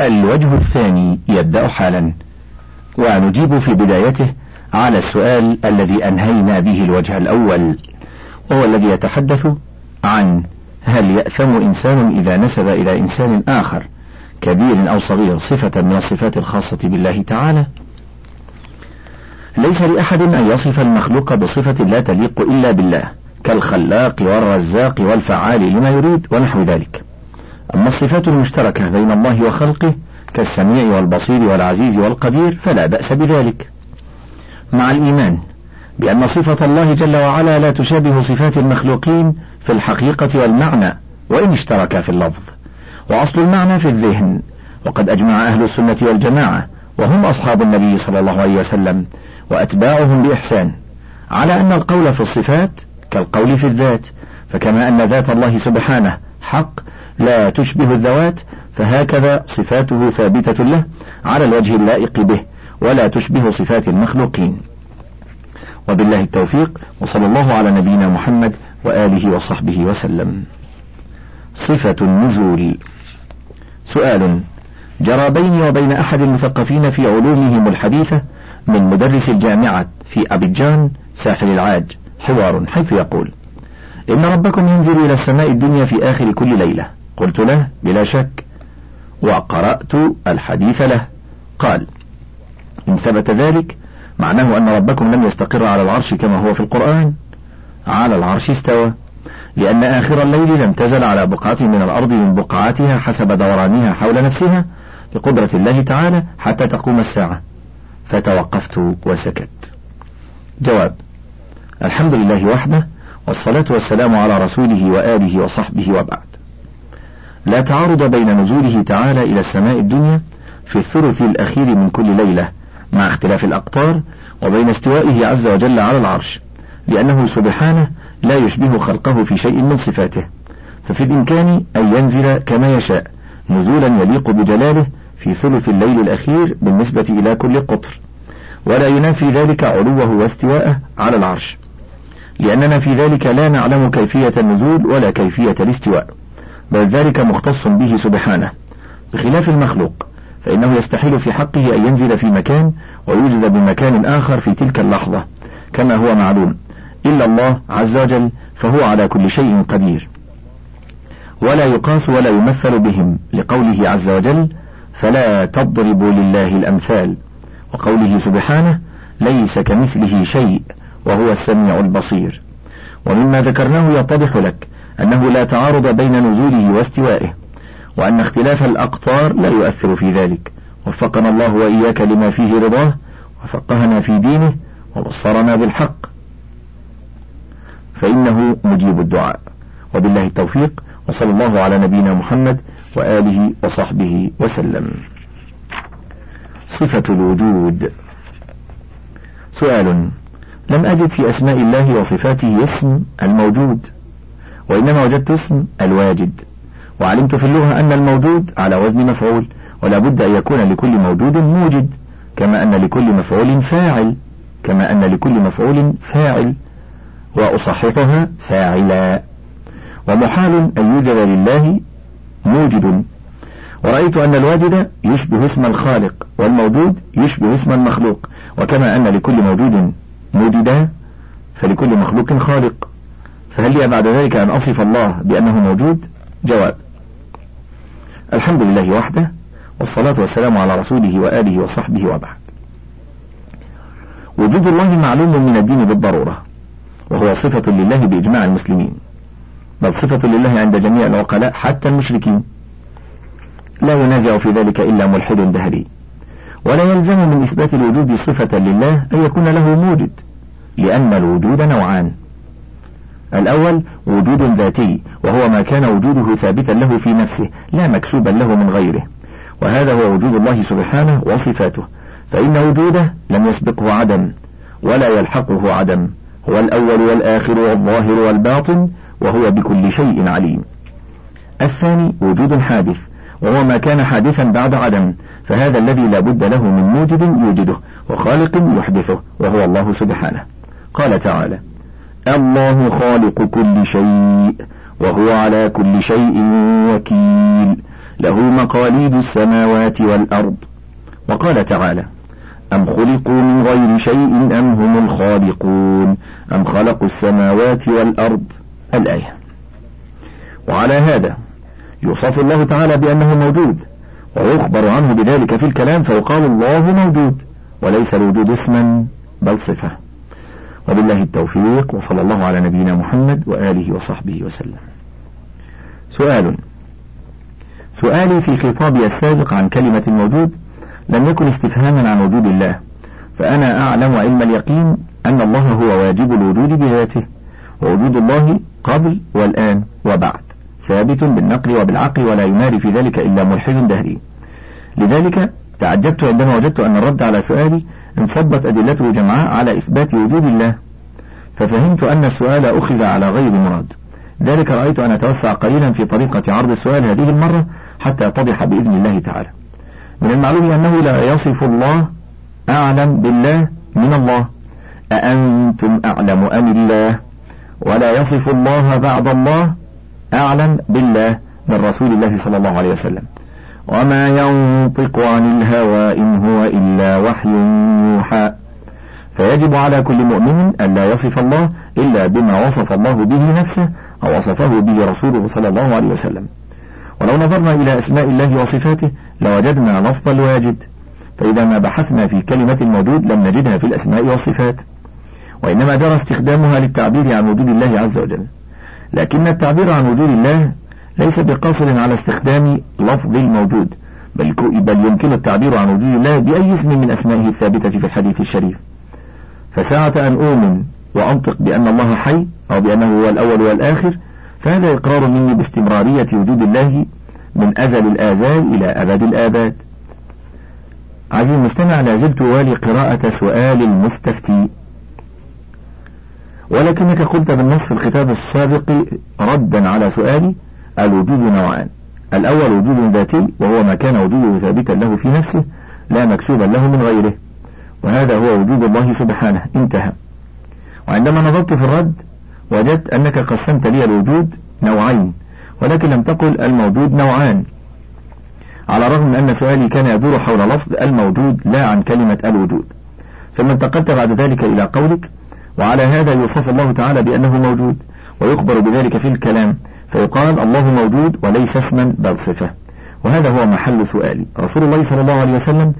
الوجه الثاني يبدأ حالا. ونجيب في بدايته على السؤال الذي أنهينا به الوجه الأول وهو الذي يتحدث عن هل يأثم إنسان إذا نسب إلى إنسان آخر كبير أو صغير صفة من الصفات الخاصة بالله تعالى؟ ليس لأحد أن يصف المخلوق بصفة لا تليق إلا بالله كالخلاق والرزاق والفعال لما يريد ونحو ذلك. أما الصفات المشتركة بين الله وخلقه كالسميع والبصير والعزيز والقدير فلا بأس بذلك. مع الإيمان بأن صفة الله جل وعلا لا تشابه صفات المخلوقين في الحقيقة والمعنى وإن اشتركا في اللفظ وأصل المعنى في الذهن وقد أجمع أهل السنة والجماعة وهم أصحاب النبي صلى الله عليه وسلم وأتباعهم بإحسان على أن القول في الصفات كالقول في الذات فكما أن ذات الله سبحانه حق لا تشبه الذوات فهكذا صفاته ثابتة له على الوجه اللائق به ولا تشبه صفات المخلوقين. وبالله التوفيق وصلى الله على نبينا محمد وآله وصحبه وسلم. صفة النزول. سؤال جرى بيني وبين أحد المثقفين في علومهم الحديثة من مدرس الجامعة في أبيجان ساحل العاج حوار حيث يقول إن ربكم ينزل إلى السماء الدنيا في آخر كل ليلة قلت له بلا شك. وقرأت الحديث له. قال إن ثبت ذلك معناه أن ربكم لم يستقر على العرش كما هو في القرآن؟ على العرش استوى. لأن آخر الليل لم تزل على بقعة من الأرض من بقعاتها حسب دورانها حول نفسها بقدرة الله تعالى حتى تقوم الساعة. فتوقفت وسكت. جواب الحمد لله وحده والصلاة والسلام على رسوله وآله وصحبه وبعد. لا تعارض بين نزوله تعالى إلى السماء الدنيا في الثلث الأخير من كل ليلة مع اختلاف الأقطار وبين استوائه عز وجل على العرش لأنه سبحانه لا يشبه خلقه في شيء من صفاته. ففي الإمكان أن ينزل كما يشاء نزولا يليق بجلاله في ثلث الليل الأخير بالنسبة إلى كل قطر. ولا ينافي ذلك علوه واستواءه على العرش. لأننا في ذلك لا نعلم كيفية النزول ولا كيفية الاستواء. بل ذلك مختص به سبحانه بخلاف المخلوق فإنه يستحيل في حقه أن ينزل في مكان ويوجد بمكان آخر في تلك اللحظة كما هو معلوم إلا الله عز وجل فهو على كل شيء قدير. ولا يقاس ولا يمثل بهم لقوله عز وجل فلا تضربوا لله الأمثال وقوله سبحانه ليس كمثله شيء وهو السميع البصير ومما ذكرناه يتضح لك أنه لا تعارض بين نزوله واستوائه وأن اختلاف الأقطار لا يؤثر في ذلك. وفقنا الله وإياك لما فيه رضاه وفقهنا في دينه وبصرنا بالحق. فإنه مجيب الدعاء. وبالله التوفيق وصلى الله على نبينا محمد وآله وصحبه وسلم. صفة الوجود. سؤال لم أجد في أسماء الله وصفاته اسم الموجود. وإنما وجدت اسم الواجد. وعلمت في اللغة أن الموجود على وزن مفعول ولا بد أن يكون لكل موجود موجد كما أن لكل مفعول فاعل كما أن لكل مفعول فاعل وأصححها فاعلا. ومحال أن يوجد لله موجد. ورأيت أن الواجد يشبه اسم الخالق والموجود يشبه اسم المخلوق وكما أن لكل موجود موجدا فلكل مخلوق خالق. فهل لي بعد ذلك أن أصف الله بأنه موجود؟ جواب الحمد لله وحده والصلاة والسلام على رسوله وآله وصحبه وبعد. وجود الله معلوم من الدين بالضرورة وهو صفة لله بإجماع المسلمين. بل صفة لله عند جميع العقلاء حتى المشركين. لا ينازع في ذلك إلا ملحد دهري. ولا يلزم من إثبات الوجود صفة لله أن يكون له موجد لأن الوجود نوعان. الأول وجود ذاتي وهو ما كان وجوده ثابتا له في نفسه لا مكسوبا له من غيره. وهذا هو وجود الله سبحانه وصفاته. فإن وجوده لم يسبقه عدم ولا يلحقه عدم. هو الأول والآخر والظاهر والباطن وهو بكل شيء عليم. الثاني وجود حادث وهو ما كان حادثا بعد عدم. فهذا الذي لا بد له من موجد يوجده وخالق يحدثه وهو الله سبحانه. قال تعالى الله خالق كل شيء وهو على كل شيء وكيل. له مقاليد السماوات والأرض. وقال تعالى أم خلقوا من غير شيء أم هم الخالقون؟ أم خلقوا السماوات والأرض؟ الآية. وعلى هذا يوصف الله تعالى بأنه موجود ويخبر عنه بذلك في الكلام فيقال الله موجود وليس الوجود اسما بل صفة. وبالله التوفيق وصلى الله على نبينا محمد وآله وصحبه وسلم. سؤال. سؤالي في خطابي السابق عن كلمة الموجود لم يكن استفهاما عن وجود الله فأنا أعلم علم اليقين أن الله هو واجب الوجود بذاته ووجود الله قبل والآن وبعد ثابت بالنقل وبالعقل ولا يماري في ذلك إلا ملحد دهري. لذلك تعجبت عندما وجدت أن الرد على سؤالي انصبت أدلته جمعاء على إثبات وجود الله. ففهمت أن السؤال أخذ على غير مراد. ذلك رأيت أن أتوسع قليلا في طريقة عرض السؤال هذه المرة حتى يتضح بإذن الله تعالى. من المعلوم أنه لا يصف الله أعلم بالله من الله. أأنتم أعلم أم الله؟ ولا يصف الله بعد الله أعلم بالله من رسول الله صلى الله عليه وسلم. وما ينطق عن الهوى إن هو إلا وحي يوحى. فيجب على كل مؤمن أن لا يصف الله إلا بما وصف الله به نفسه أو وصفه به رسوله صلى الله عليه وسلم. ولو نظرنا إلى أسماء الله وصفاته لوجدنا لفظ الواجد. فإذا ما بحثنا في كلمة الموجود لم نجدها في الأسماء والصفات. وإنما جرى استخدامها للتعبير عن وجود الله عز وجل. لكن التعبير عن وجود الله ليس بقاصر على استخدام لفظ الموجود. بل, بل يمكن التعبير عن وجود الله بأي اسم من أسمائه الثابتة في الحديث الشريف. فساعة أن أؤمن وأنطق بأن الله حي أو بأنه هو الأول والآخر فهذا إقرار مني باستمرارية وجود الله من أزل الآزال إلى أبد الآباد. عزيزي المستمع لازلت والي قراءة سؤال المستفتي. ولكنك قلت بالنص في الخطاب السابق ردا على سؤالي الوجود نوعان. الأول وجود ذاتي وهو ما كان وجوده ثابتا له في نفسه لا مكسوبا له من غيره. وهذا هو وجود الله سبحانه انتهى. وعندما نظرت في الرد وجدت أنك قسمت لي الوجود نوعين ولكن لم تقل الموجود نوعان. على الرغم من أن سؤالي كان يدور حول لفظ الموجود لا عن كلمة الوجود. ثم انتقلت بعد ذلك إلى قولك وعلى هذا يوصف الله تعالى بأنه موجود. ويخبر بذلك في الكلام فيقال الله موجود وليس اسما بل صفة. وهذا هو محل سؤالي. رسول الله صلى الله عليه وسلم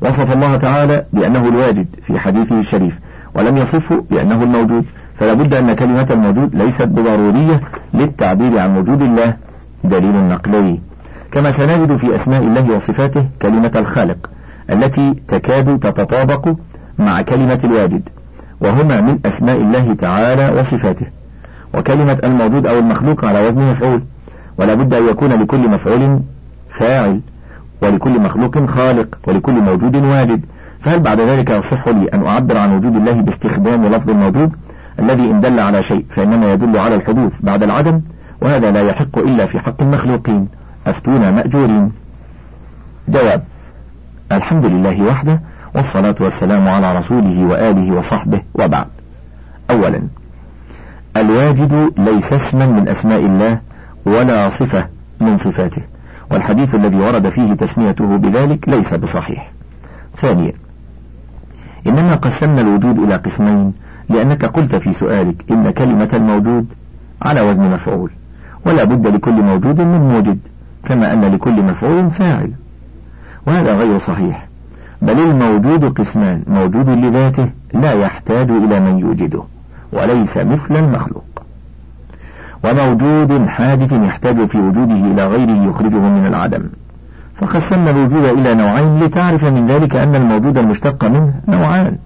وصف الله تعالى بأنه الواجد في حديثه الشريف ولم يصفه بأنه الموجود. فلا بد أن كلمة الموجود ليست بضرورية للتعبير عن وجود الله دليل نقلي. كما سنجد في أسماء الله وصفاته كلمة الخالق التي تكاد تتطابق مع كلمة الواجد وهما من أسماء الله تعالى وصفاته. وكلمة الموجود أو المخلوق على وزن مفعول ولا بد أن يكون لكل مفعول فاعل ولكل مخلوق خالق ولكل موجود واجد. فهل بعد ذلك يصح لي أن أعبر عن وجود الله باستخدام لفظ الموجود الذي إن دل على شيء فإنما يدل على الحدوث بعد العدم وهذا لا يحق إلا في حق المخلوقين. أفتونا مأجورين. جواب الحمد لله وحده والصلاة والسلام على رسوله وآله وصحبه وبعد. أولا الواجد ليس اسما من أسماء الله ولا صفة من صفاته والحديث الذي ورد فيه تسميته بذلك ليس بصحيح. ثانيا إنما قسمنا الوجود إلى قسمين لأنك قلت في سؤالك إن كلمة الموجود على وزن مفعول ولا بد لكل موجود من موجد كما أن لكل مفعول فاعل. وهذا غير صحيح بل الموجود قسمان موجود لذاته لا يحتاج إلى من يوجده. وليس مثل المخلوق. وموجود حادث يحتاج في وجوده إلى غيره يخرجه من العدم. فقسمنا الوجود إلى نوعين لتعرف من ذلك أن الموجود المشتق منه نوعان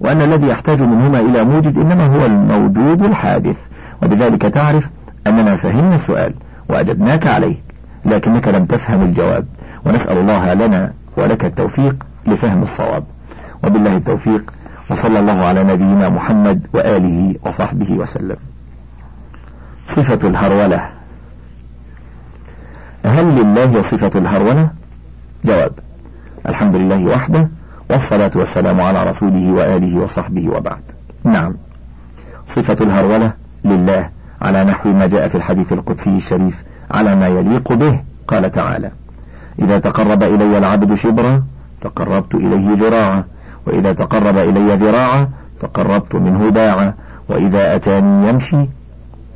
وأن الذي يحتاج منهما إلى موجد إنما هو الموجود الحادث. وبذلك تعرف أننا فهمنا السؤال وأجبناك عليه لكنك لم تفهم الجواب. ونسأل الله لنا ولك التوفيق لفهم الصواب. وبالله التوفيق وصلى الله على نبينا محمد وآله وصحبه وسلم. صفة الهرولة. هل لله صفة الهرولة؟ جواب الحمد لله وحده والصلاة والسلام على رسوله وآله وصحبه وبعد. نعم. صفة الهرولة لله على نحو ما جاء في الحديث القدسي الشريف على ما يليق به قال تعالى إذا تقرب إلي العبد شبرا تقربت إليه ذراعا وإذا تقرب إلي ذراعا تقربت منه باعا وإذا أتاني يمشي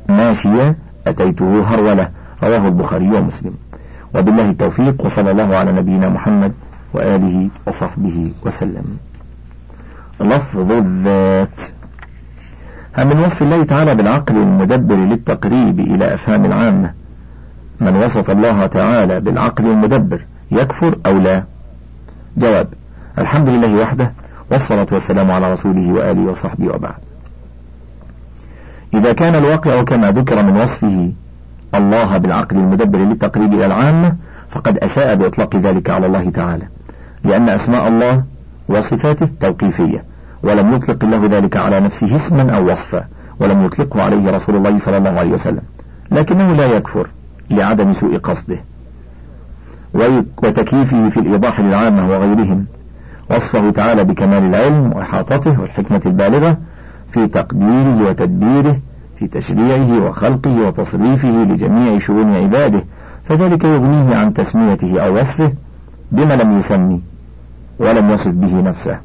ماشيا أتيته هرولة. رواه البخاري ومسلم. وبالله التوفيق وصلى الله على نبينا محمد وآله وصحبه وسلم. لفظ الذات. هم من وصف الله تعالى بالعقل المدبر للتقريب إلى أفهام العامة. من وصف الله تعالى بالعقل المدبر يكفر أو لا؟ جواب الحمد لله وحده والصلاة والسلام على رسوله وآله وصحبه وبعد. إذا كان الواقع كما ذكر من وصفه الله بالعقل المدبر للتقريب إلى العامة فقد أساء بإطلاق ذلك على الله تعالى لأن أسماء الله وصفاته توقيفية ولم يطلق الله ذلك على نفسه اسما أو وصفا ولم يطلقه عليه رسول الله صلى الله عليه وسلم لكنه لا يكفر لعدم سوء قصده وتكييفه في الإيضاح للعامة وغيرهم. وصفه تعالى بكمال العلم وإحاطته والحكمة البالغة في تقديره وتدبيره في تشريعه وخلقه وتصريفه لجميع شؤون عباده فذلك يغنيه عن تسميته أو وصفه بما لم يسمي ولم يصف به نفسه.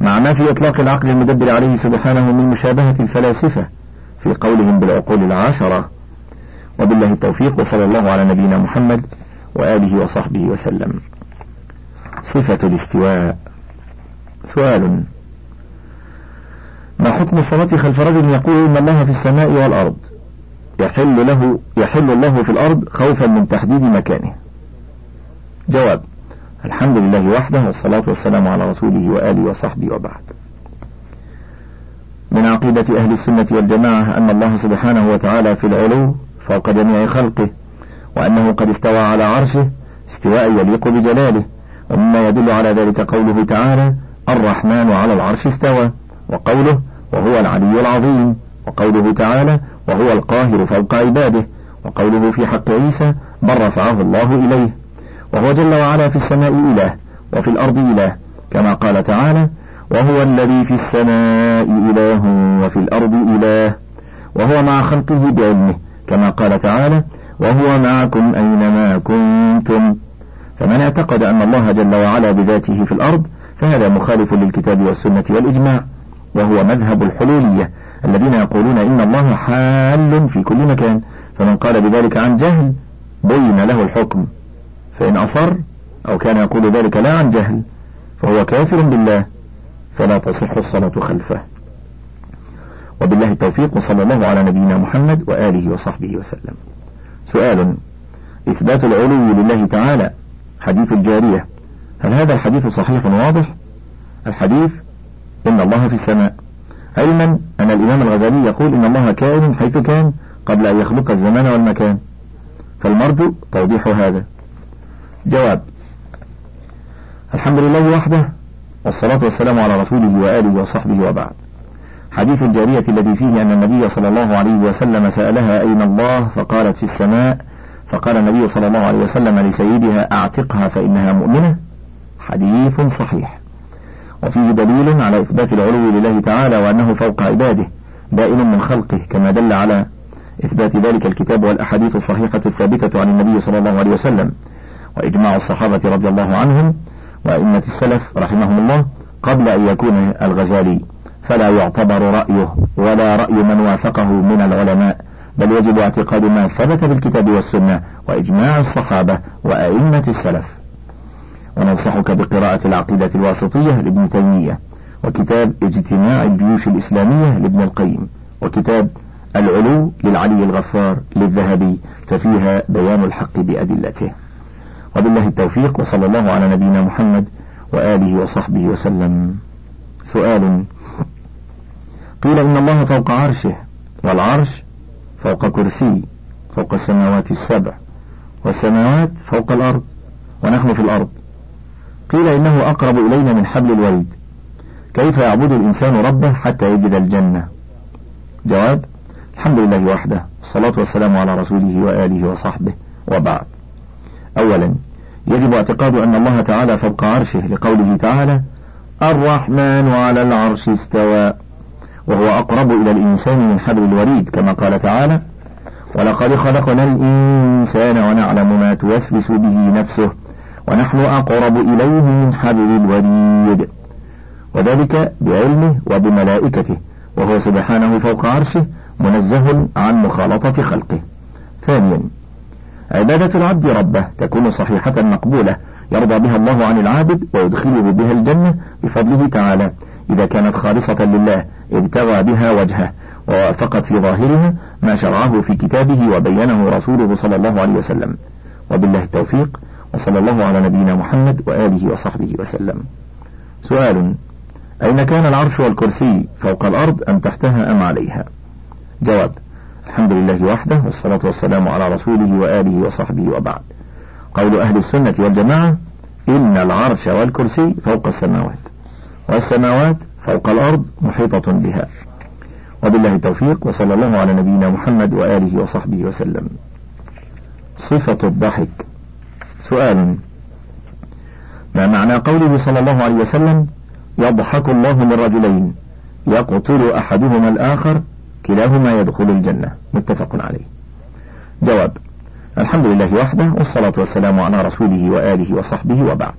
مع ما في إطلاق العقل المدبر عليه سبحانه من مشابهة الفلاسفة في قولهم بالعقول العشرة وبالله التوفيق وصلى الله على نبينا محمد وآله وصحبه وسلم. صفة الاستواء. سؤال. ما حكم الصلاة خلف رجل يقول إن الله في السماء والأرض؟ يحل له يحل الله في الأرض خوفا من تحديد مكانه. جواب. الحمد لله وحده والصلاة والسلام على رسوله وآله وصحبه وبعد. من عقيدة أهل السنة والجماعة أن الله سبحانه وتعالى في العلو فوق جميع خلقه وأنه قد استوى على عرشه استواء يليق بجلاله. ومما يدل على ذلك قوله تعالى الرحمن على العرش استوى وقوله وهو العلي العظيم وقوله تعالى وهو القاهر فوق عباده وقوله في حق عيسى بل رفعه الله إليه. وهو جل وعلا في السماء إله وفي الأرض إله كما قال تعالى وهو الذي في السماء إله وفي الأرض إله. وهو مع خلقه بعلمه كما قال تعالى وهو معكم أينما كنتم. فمن اعتقد أن الله جل وعلا بذاته في الأرض فهذا مخالف للكتاب والسنة والإجماع وهو مذهب الحلولية الذين يقولون إن الله حال في كل مكان فمن قال بذلك عن جهل بين له الحكم فإن أصر أو كان يقول ذلك لا عن جهل فهو كافر بالله فلا تصح الصلاة خلفه. وبالله التوفيق وصلى الله على نبينا محمد وآله وصحبه وسلم. سؤال إثبات العلو لله تعالى حديث الجارية. هل هذا الحديث صحيح واضح؟ الحديث إن الله في السماء. علما أن الإمام الغزالي يقول إن الله كائن حيث كان قبل أن يخلق الزمان والمكان. فالمرجو توضيح هذا. جواب. الحمد لله وحده والصلاة والسلام على رسوله وآله وصحبه وبعد. حديث الجارية الذي فيه أن النبي صلى الله عليه وسلم سألها أين الله فقالت في السماء فقال النبي صلى الله عليه وسلم لسيدها أعتقها فإنها مؤمنة. حديث صحيح. وفيه دليل على إثبات العلو لله تعالى وأنه فوق عباده بائن من خلقه كما دل على إثبات ذلك الكتاب والأحاديث الصحيحة الثابتة عن النبي صلى الله عليه وسلم. وإجماع الصحابة رضي الله عنهم وأئمة السلف رحمهم الله قبل أن يكون الغزالي. فلا يعتبر رأيه ولا رأي من وافقه من العلماء. بل يجب اعتقاد ما ثبت بالكتاب والسنة وإجماع الصحابة وأئمة السلف. وننصحك بقراءة العقيدة الواسطية لابن تيمية وكتاب اجتماع الجيوش الإسلامية لابن القيم وكتاب العلو للعلي الغفار للذهبي ففيها بيان الحق بأدلته. وبالله التوفيق وصلى الله على نبينا محمد وآله وصحبه وسلم. سؤال. قيل إن الله فوق عرشه والعرش فوق كرسي فوق السماوات السبع والسماوات فوق الأرض ونحن في الأرض. قيل إنه أقرب إلينا من حبل الوريد. كيف يعبد الإنسان ربه حتى يجد الجنة؟ جواب الحمد لله وحده الصلاة والسلام على رسوله وآله وصحبه وبعد. أولا يجب اعتقاد أن الله تعالى فوق عرشه لقوله تعالى الرحمن على العرش استوى. وهو أقرب إلى الإنسان من حبل الوريد كما قال تعالى ولقد خلقنا الإنسان ونعلم ما توسوس به نفسه ونحن أقرب إليه من حبل الوريد. وذلك بعلمه وبملائكته وهو سبحانه فوق عرشه منزه عن مخالطة خلقه. ثانيا عبادة العبد ربه تكون صحيحة مقبولة يرضى بها الله عن العابد ويدخله بها الجنة بفضله تعالى. إذا كانت خالصة لله ابتغى بها وجهه ووافقت في ظاهرها ما شرعه في كتابه وبينه رسوله صلى الله عليه وسلم. وبالله التوفيق وصلى الله على نبينا محمد وآله وصحبه وسلم. سؤال أين كان العرش والكرسي فوق الأرض أم تحتها أم عليها؟ جواب الحمد لله وحده والصلاة والسلام على رسوله وآله وصحبه وبعد. قول أهل السنة والجماعة إن العرش والكرسي فوق السماوات. والسماوات فوق الأرض محيطة بها. وبالله التوفيق وصلى الله على نبينا محمد وآله وصحبه وسلم. صفة الضحك. سؤال ما معنى قوله صلى الله عليه وسلم يضحك الله من رجلين يقتل أحدهما الآخر كلاهما يدخل الجنة؟ متفق عليه. جواب الحمد لله وحده والصلاة والسلام على رسوله وآله وصحبه وبعد.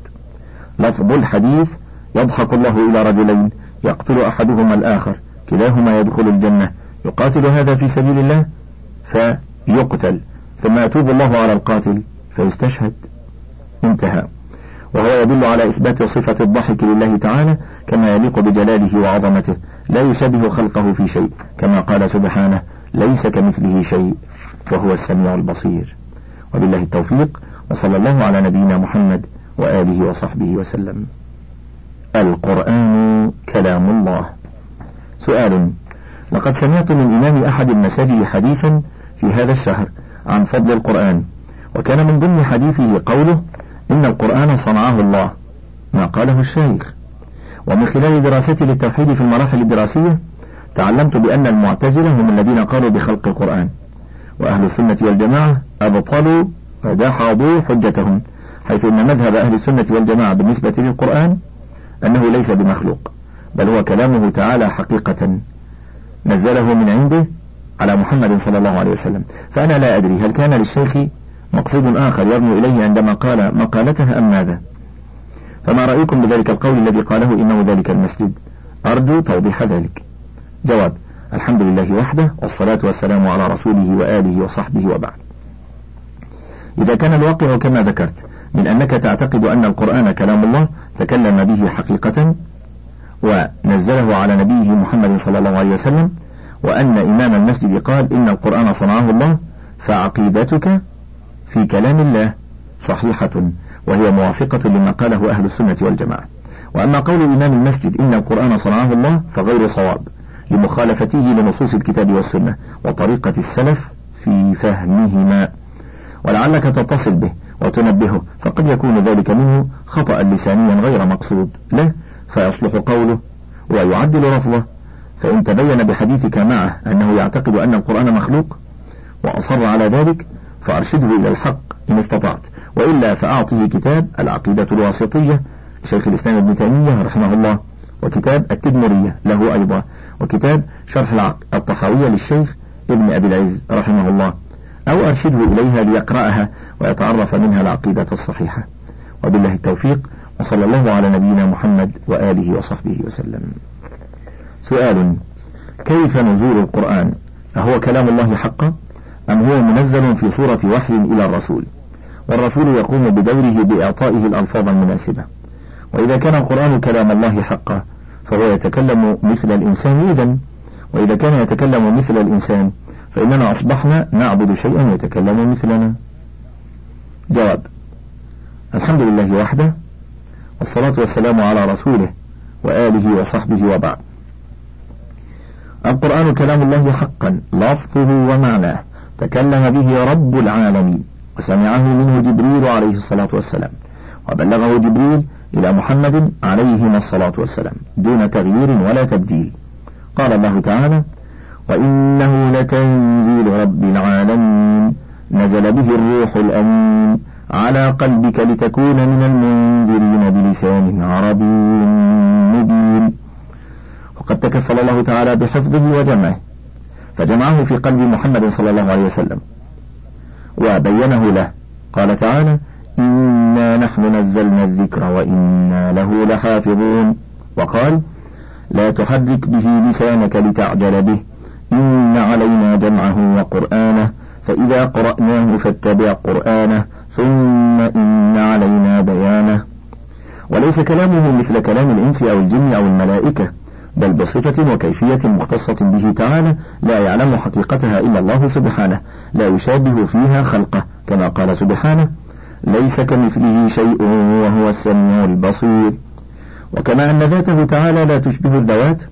لفظ الحديث يضحك الله إلى رجلين يقتل أحدهما الآخر كلاهما يدخل الجنة. يقاتل هذا في سبيل الله؟ فيقتل. ثم يتوب الله على القاتل فيستشهد. انتهى. وهو يدل على إثبات صفة الضحك لله تعالى كما يليق بجلاله وعظمته. لا يشبه خلقه في شيء كما قال سبحانه ليس كمثله شيء وهو السميع البصير. وبالله التوفيق وصلى الله على نبينا محمد وآله وصحبه وسلم. القرآن كلام الله. سؤال لقد سمعت من إمام أحد المساجد حديثا في هذا الشهر عن فضل القرآن وكان من ضمن حديثه قوله إن القرآن صنعه الله ما قاله الشيخ. ومن خلال دراستي للتوحيد في المراحل الدراسية تعلمت بأن المعتزلة هم الذين قالوا بخلق القرآن وأهل السنة والجماعة أبطلوا ودحضوا حجتهم حيث أن مذهب أهل السنة والجماعة بالنسبة للقرآن أنه ليس بمخلوق بل هو كلامه تعالى حقيقة نزله من عنده على محمد صلى الله عليه وسلم. فأنا لا أدري هل كان للشيخ مقصود آخر يرمي إليه عندما قال مقالته أم ماذا. فما رأيكم بذلك القول الذي قاله إنه ذلك المسجد؟ أرجو توضيح ذلك. جواب الحمد لله وحده والصلاة والسلام على رسوله وآله وصحبه وبعد. إذا كان الواقع كما ذكرت من أنك تعتقد أن القرآن كلام الله تكلم به حقيقة ونزله على نبيه محمد صلى الله عليه وسلم وأن إمام المسجد قال إن القرآن صنعه الله فعقيدتك في كلام الله صحيحة وهي موافقة لما قاله أهل السنة والجماعة. وأما قول إمام المسجد إن القرآن صنعه الله فغير صواب لمخالفته لنصوص الكتاب والسنة وطريقة السلف في فهمهما. ولعلك تتصل به وتنبهه فقد يكون ذلك منه خطأ لسانيا غير مقصود. له فيصلح قوله ويعدل لفظه فإن تبين بحديثك معه أنه يعتقد أن القرآن مخلوق وأصر على ذلك فأرشده إلى الحق إن استطعت. وإلا فأعطه كتاب العقيدة الواسطية شيخ الإسلام ابن تيمية رحمه الله وكتاب التدمرية له أيضا وكتاب شرح الطحاوية للشيخ ابن أبي العز رحمه الله. أو أرشده إليها ليقرأها ويتعرف منها العقيدة الصحيحة. وبالله التوفيق وصلى الله على نبينا محمد وآله وصحبه وسلم. سؤال كيف نزول القرآن؟ أهو كلام الله حقا؟ أم هو منزل في صورة وحي إلى الرسول؟ والرسول يقوم بدوره بإعطائه الألفاظ المناسبة. وإذا كان القرآن كلام الله حقا فهو يتكلم مثل الإنسان إذا وإذا كان يتكلم مثل الإنسان فإننا أصبحنا نعبد شيئا يتكلم مثلنا. جواب الحمد لله وحده والصلاة والسلام على رسوله وآله وصحبه وبعد. القرآن كلام الله حقا لفظه ومعناه تكلم به رب العالمين وسمعه منه جبريل عليه الصلاة والسلام وبلغه جبريل إلى محمد عليهما الصلاة والسلام دون تغيير ولا تبديل. قال الله تعالى وإنه لتنزيل رب العالمين. نزل به الروح الأمين. على قلبك لتكون من المنذرين بلسان عربي مبين. وقد تكفل الله تعالى بحفظه وجمعه. فجمعه في قلب محمد صلى الله عليه وسلم. وبينه له. قال تعالى إنا نحن نزلنا الذكر وإنا له لحافظون. وقال لا تحرك به لسانك لتعجل به. إن علينا جمعه وقرآنه فإذا قرأناه فاتبع قرآنه ثم إن علينا بيانه. وليس كلامه مثل كلام الإنس أو الجن أو الملائكة بل بصفة وكيفية مختصة به تعالى لا يعلم حقيقتها إلا الله سبحانه لا يشابه فيها خلقه كما قال سبحانه ليس كمثله شيء وهو السميع البصير. وكما أن ذاته تعالى لا تشبه الذوات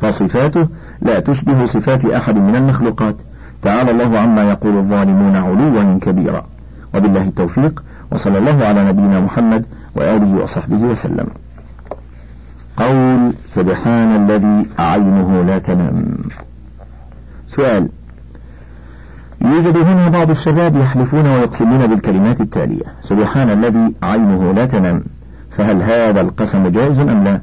فصفاته لا تشبه صفات أحد من المخلوقات. تعالى الله عما يقول الظالمون علوا كبيرا. وبالله التوفيق وصلى الله على نبينا محمد وآله وصحبه وسلم. قول سبحان الذي عينه لا تنام. سؤال يوجد هنا بعض الشباب يحلفون ويقسمون بالكلمات التالية. سبحان الذي عينه لا تنام. فهل هذا القسم جائز أم لا؟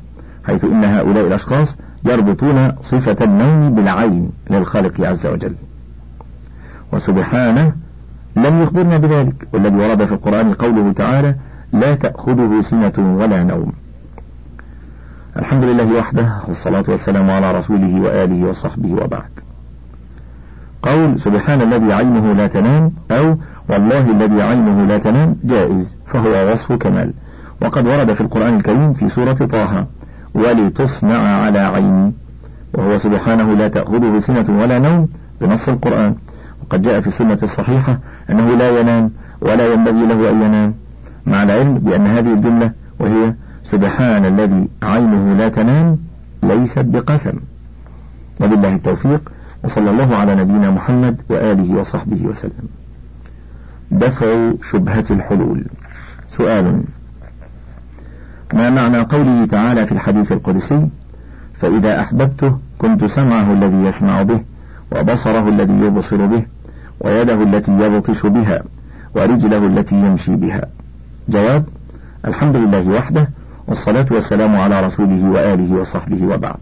حيث إن هؤلاء الأشخاص يربطون صفة النوم بالعين للخالق عز وجل. وسبحانه لم يخبرنا بذلك والذي ورد في القرآن قوله تعالى لا تأخذه سنة ولا نوم. الحمد لله وحده والصلاة والسلام على رسوله وآله وصحبه وبعد. قول سبحان الذي عينه لا تنام أو والله الذي عينه لا تنام جائز فهو وصف كمال. وقد ورد في القرآن الكريم في سورة طه. ولتصنع على عيني. وهو سبحانه لا تأخذه سنة ولا نوم بنص القرآن. وقد جاء في السنة الصحيحة أنه لا ينام ولا ينبغي له أن ينام. مع العلم بأن هذه الجملة وهي سبحان الذي عينه لا تنام ليست بقسم. وبالله التوفيق. وصلى الله على نبينا محمد وآله وصحبه وسلم. دفع شبهة الحلول. سؤال. ما معنى قوله تعالى في الحديث القدسي؟ فإذا أحببته كنت سمعه الذي يسمع به وبصره الذي يبصر به ويده التي يبطش بها ورجله التي يمشي بها. جواب الحمد لله وحده والصلاة والسلام على رسوله وآله وصحبه وبعد.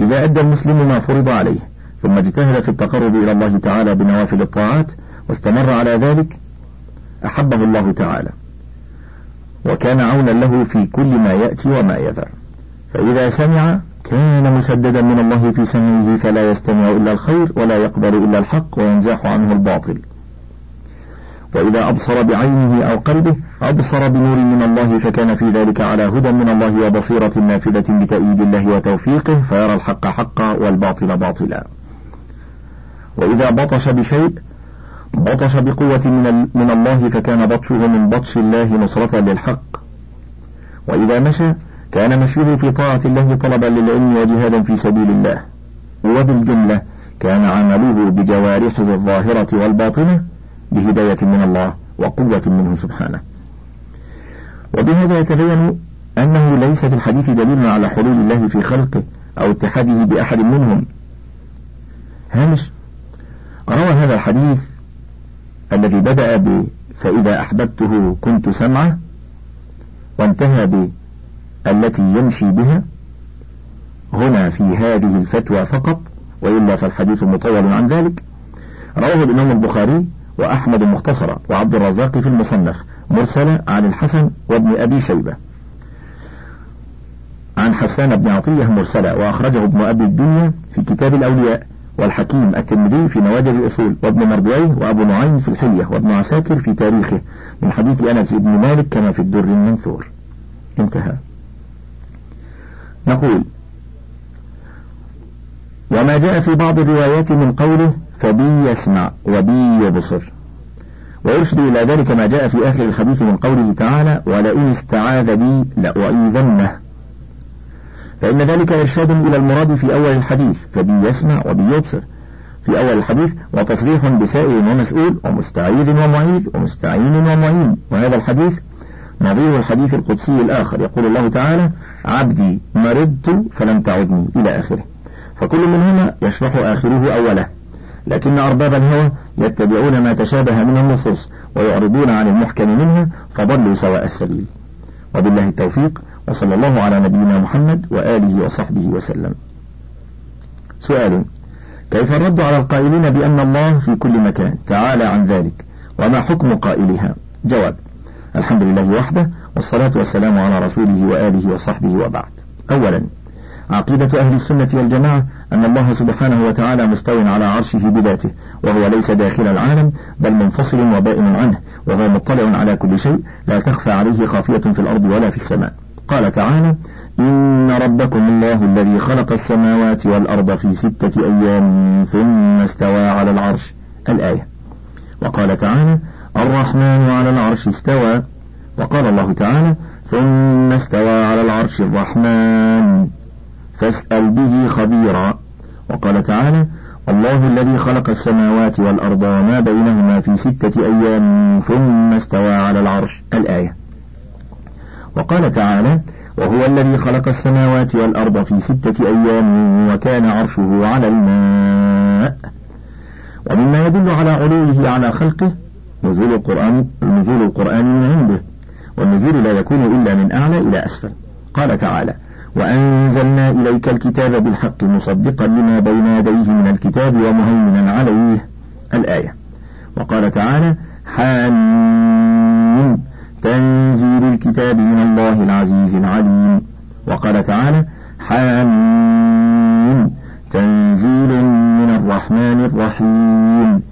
إذا أدى المسلم ما فرض عليه ثم اجتهد في التقرب إلى الله تعالى بنوافل الطاعات واستمر على ذلك أحبه الله تعالى. وكان عونا له في كل ما يأتي وما يذر. فإذا سمع كان مسددا من الله في سمعه فلا يستمع إلا الخير ولا يقبل إلا الحق وينزاح عنه الباطل. وإذا أبصر بعينه أو قلبه أبصر بنور من الله فكان في ذلك على هدى من الله وبصيرة نافذة بتأييد الله وتوفيقه فيرى الحق حقا والباطل باطلا. وإذا بطش بشيء بطش بقوة من, من الله فكان بطشه من بطش الله نصرة للحق. وإذا مشى كان مشيه في طاعة الله طلبا للعلم وجهادا في سبيل الله. وبالجملة كان عمله بجوارحه الظاهرة والباطنة بهداية من الله وقوة منه سبحانه. وبهذا يتبين أنه ليس في الحديث دليل على حلول الله في خلقه أو اتحاده بأحد منهم. هامش روى هذا الحديث الذي بدأ ب فإذا أحببته كنت سمعه وانتهى ب التي يمشي بها هنا في هذه الفتوى فقط وإلا فالحديث مطول عن ذلك. رواه الإمام البخاري وأحمد مختصرا وعبد الرزاق في المصنف مرسلة عن الحسن وابن أبي شيبة. عن حسان بن عطية مرسلة وأخرجه ابن أبي الدنيا في كتاب الأولياء. والحكيم الترمذي في نوادر الأصول وابن مردويه وأبو نعيم في الحلية وابن عساكر في تاريخه من حديث أنس بن مالك كما في الدر المنثور. انتهى. نقول وما جاء في بعض الروايات من قوله فبي يسمع وبي يبصر. ويرشد إلى ذلك ما جاء في آخر الحديث من قوله تعالى ولئن استعاذ بي لأعيذنه. فإن ذلك إرشاد إلى المراد في أول الحديث فبي يسمع وبي يبصر. في أول الحديث وتصريح بسائل ومسؤول ومستعيذ ومعيذ ومستعين ومعين. وهذا الحديث نظير الحديث القدسي الآخر. يقول الله تعالى عبدي مرضت فلم تعدني. إلى آخره. فكل منهما يشرح آخره أوله. لكن أرباب الهوى يتبعون ما تشابه من النصوص ويعرضون عن المحكم منها فضلوا سواء السبيل. وبالله التوفيق. وصلى الله على نبينا محمد وآله وصحبه وسلم. سؤال كيف الرد على القائلين بأن الله في كل مكان تعالى عن ذلك وما حكم قائلها؟ جواب الحمد لله وحده والصلاة والسلام على رسوله وآله وصحبه وبعد. أولا عقيدة أهل السنة والجماعة أن الله سبحانه وتعالى مستو على عرشه بذاته وهو ليس داخل العالم بل منفصل وبائن عنه وهو مطلع على كل شيء لا تخفى عليه خافية في الأرض ولا في السماء. قال تعالى إن ربكم الله الذي خلق السماوات والأرض في ستة أيام ثم استوى على العرش الآية. وقال تعالى الرحمن على العرش استوى. وقال الله تعالى ثم استوى على العرش الرحمن. فاسأل به خبيرا. وقال تعالى الله الذي خلق السماوات والأرض وما بينهما في ستة أيام ثم استوى على العرش الآية. وقال تعالى وهو الذي خلق السماوات والأرض في ستة أيام وكان عرشه على الماء ومما يدل على علوه على خلقه نزول القرآن نزول القرآن من عنده والنزول لا يكون إلا من أعلى إلى أسفل. قال تعالى وأنزلنا إليك الكتاب بالحق مصدقا لما بين يديه من الكتاب ومهيمنا عليه. الآية. وقال تعالى حامين تنزيل الكتاب من الله العزيز العليم. وقال تعالى حامين تنزيل من الرحمن الرحيم.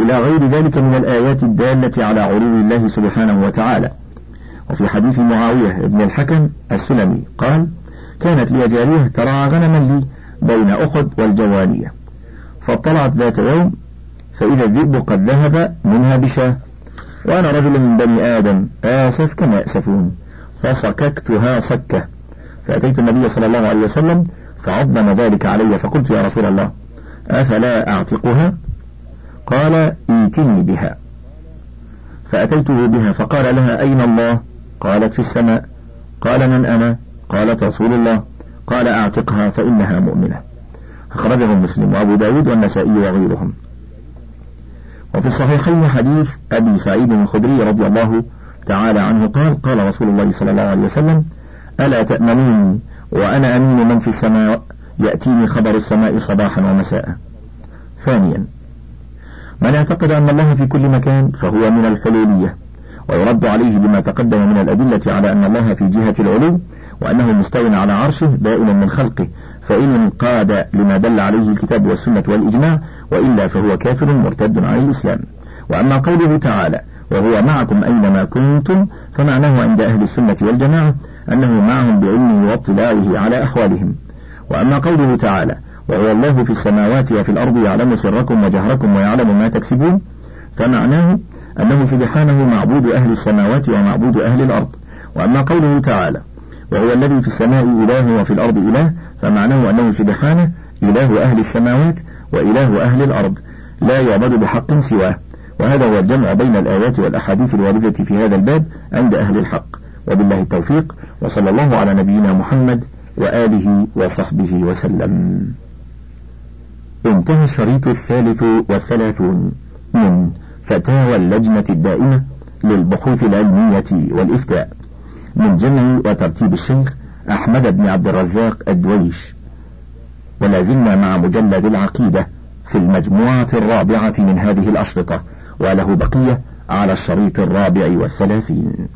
إلى غير ذلك من الآيات الدالة على علو الله سبحانه وتعالى. وفي حديث معاوية بن الحكم السلمي قال كانت لي جارية ترعى غنما لي بين أخد والجوانية. فاطلعت ذات يوم فإذا الذئب قد ذهب منها بشاة. وأنا رجل من بني آدم آسف كما يأسفون. فصككتها صكة. فأتيت النبي صلى الله عليه وسلم فعظم ذلك علي فقلت يا رسول الله أفلا أعتقها؟ قال ائتني بها. فأتيته بها فقال لها أين الله؟ قالت في السماء. قال من أنا؟ قالت رسول الله. قال أعتقها فإنها مؤمنة. أخرجه مسلم وأبو داود والنسائي وغيرهم. وفي الصحيحين حديث أبي سعيد الخدري رضي الله تعالى عنه قال قال رسول الله صلى الله عليه وسلم ألا تأمنوني وأنا أمين من في السماء يأتيني خبر السماء صباحا ومساء. ثانيا من اعتقد أن الله في كل مكان فهو من الحلولية ويرد عليه بما تقدم من الأدلة على أن الله في جهة العلو وأنه مستو على عرشه بائن من خلقه فإن انقاد لما دل عليه الكتاب والسنة والإجماع وإلا فهو كافر مرتد عن الإسلام. وأما قوله تعالى وهو معكم أينما كنتم فمعناه عند أهل السنة والجماعة أنه معهم بعلمه واطلاعه على أحوالهم. وأما قوله تعالى وهو الله في السماوات وفي الأرض يعلم سركم وجهركم ويعلم ما تكسبون فمعناه أنه سبحانه معبود أهل السماوات ومعبود أهل الأرض. وأما قوله تعالى وهو الذي في السماء إله وفي الأرض إله فمعناه أنه سبحانه إله أهل السماوات وإله أهل الأرض لا يعبد بحق سواه. وهذا هو الجمع بين الآيات والأحاديث الواردة في هذا الباب عند أهل الحق. وبالله التوفيق وصلى الله على نبينا محمد وآله وصحبه وسلم. انتهى الشريط الثالث والثلاثون من فتاوى اللجنة الدائمة للبحوث العلمية والإفتاء. من جمع وترتيب الشيخ أحمد بن عبد الرزاق الدويش. ولا زلنا مع مجلد العقيدة في المجموعة الرابعة من هذه الأشرطة وله بقية على الشريط الرابع والثلاثين.